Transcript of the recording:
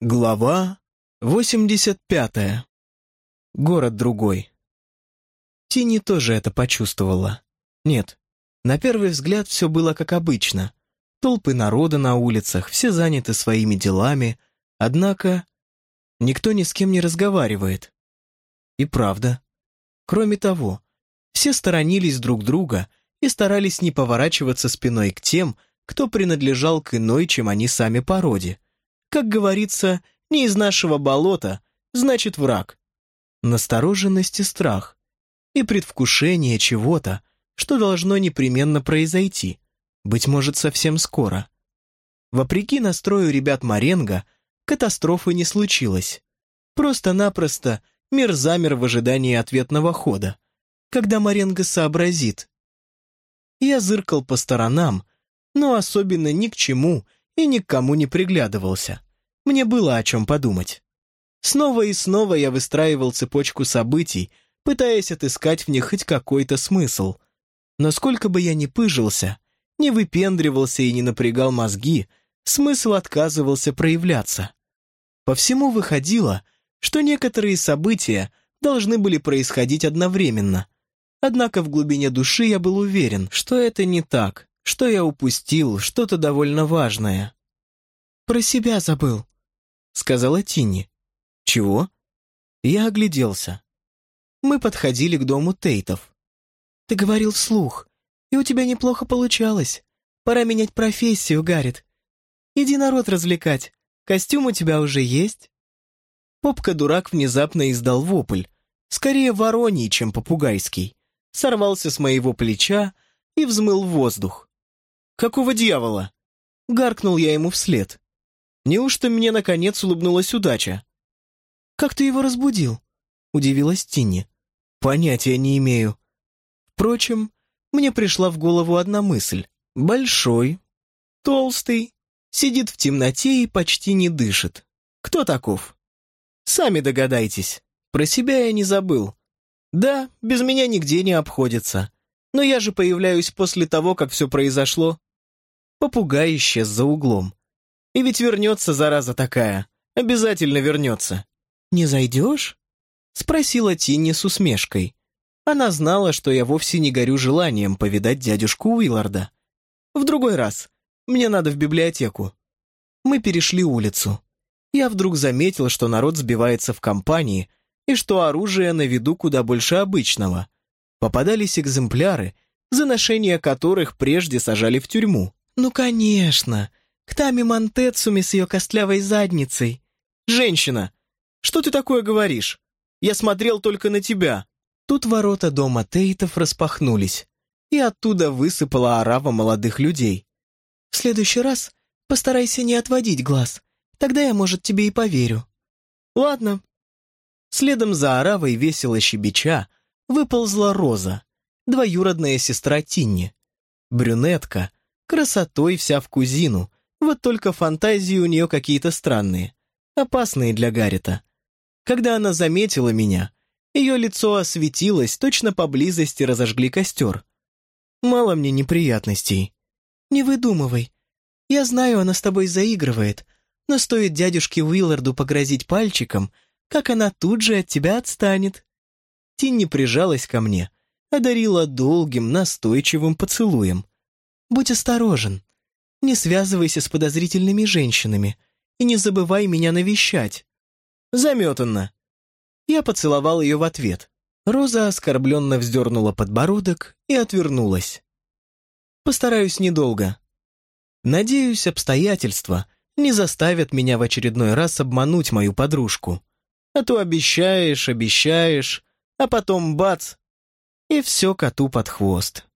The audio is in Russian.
Глава 85. Город другой. Тини тоже это почувствовала. Нет, на первый взгляд все было как обычно. Толпы народа на улицах, все заняты своими делами, однако никто ни с кем не разговаривает. И правда. Кроме того, все сторонились друг друга и старались не поворачиваться спиной к тем, кто принадлежал к иной, чем они сами породе – как говорится, не из нашего болота, значит враг. Настороженность и страх. И предвкушение чего-то, что должно непременно произойти. Быть может, совсем скоро. Вопреки настрою ребят Маренго, катастрофы не случилось. Просто-напросто мир замер в ожидании ответного хода, когда Маренго сообразит. Я зыркал по сторонам, но особенно ни к чему и ни к кому не приглядывался. Мне было о чем подумать. Снова и снова я выстраивал цепочку событий, пытаясь отыскать в них хоть какой-то смысл. Но сколько бы я ни пыжился, не выпендривался и не напрягал мозги, смысл отказывался проявляться. По всему выходило, что некоторые события должны были происходить одновременно. Однако в глубине души я был уверен, что это не так, что я упустил что-то довольно важное. «Про себя забыл», — сказала Тинни. «Чего?» Я огляделся. Мы подходили к дому Тейтов. «Ты говорил вслух, и у тебя неплохо получалось. Пора менять профессию, Гаррит. Иди народ развлекать, костюм у тебя уже есть». Попка-дурак внезапно издал вопль, скорее вороний, чем попугайский. Сорвался с моего плеча и взмыл воздух. «Какого дьявола?» Гаркнул я ему вслед. Неужто мне, наконец, улыбнулась удача? «Как ты его разбудил?» Удивилась Тинни. «Понятия не имею». Впрочем, мне пришла в голову одна мысль. Большой, толстый, сидит в темноте и почти не дышит. Кто таков? Сами догадайтесь. Про себя я не забыл. Да, без меня нигде не обходится. Но я же появляюсь после того, как все произошло. Попугай исчез за углом. И ведь вернется, зараза такая. Обязательно вернется. «Не зайдешь?» Спросила Тинни с усмешкой. Она знала, что я вовсе не горю желанием повидать дядюшку Уилларда. «В другой раз. Мне надо в библиотеку». Мы перешли улицу. Я вдруг заметил, что народ сбивается в компании и что оружие на виду куда больше обычного. Попадались экземпляры, за ношение которых прежде сажали в тюрьму. «Ну, конечно! К Тами Монтецуми с ее костлявой задницей!» «Женщина! Что ты такое говоришь? Я смотрел только на тебя!» Тут ворота дома Тейтов распахнулись, и оттуда высыпала орава молодых людей. «В следующий раз постарайся не отводить глаз, тогда я, может, тебе и поверю». «Ладно». Следом за оравой весело щебеча выползла Роза, двоюродная сестра Тинни. Брюнетка, Красотой вся в кузину, вот только фантазии у нее какие-то странные, опасные для Гаррита. Когда она заметила меня, ее лицо осветилось, точно поблизости разожгли костер. Мало мне неприятностей. Не выдумывай. Я знаю, она с тобой заигрывает, но стоит дядюшке Уилларду погрозить пальчиком, как она тут же от тебя отстанет. Тинни прижалась ко мне, одарила долгим, настойчивым поцелуем. Будь осторожен. Не связывайся с подозрительными женщинами и не забывай меня навещать. Заметанно. Я поцеловал ее в ответ. Роза оскорбленно вздернула подбородок и отвернулась. Постараюсь недолго. Надеюсь, обстоятельства не заставят меня в очередной раз обмануть мою подружку. А то обещаешь, обещаешь, а потом бац, и все коту под хвост.